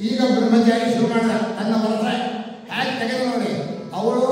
ಈಗ ಬ್ರಹ್ಮಚಾರಿ ಶುರು ಮಾಡ ತನ್ನ ಬರ್ತಾರೆ ಹ್ಯಾಕ್ ತೆಗೆದು ನೋಡಿ? ಅವರು